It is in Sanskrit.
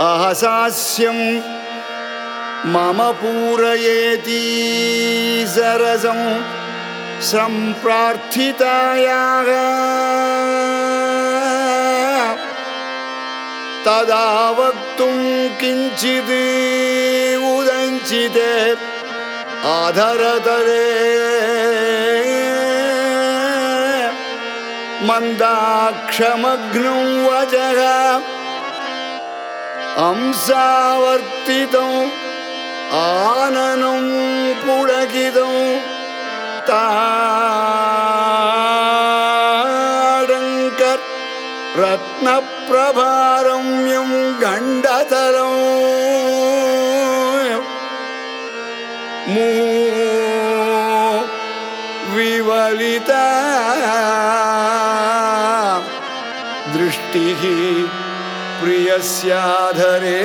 अहसास्यं मम पूरयेति सरसं सम्प्रार्थितायाः। तदा वक्तुं किञ्चित् उदञ्चिते आधरतरे। मन्दाक्षमग्नौ वचः हंसावर्तितौ आननं पुलकितौ ताडङ्कर् रत्नप्रभारम्यं गण्डतरौ। मू विवलिता दृष्टिः प्रियस्याधरे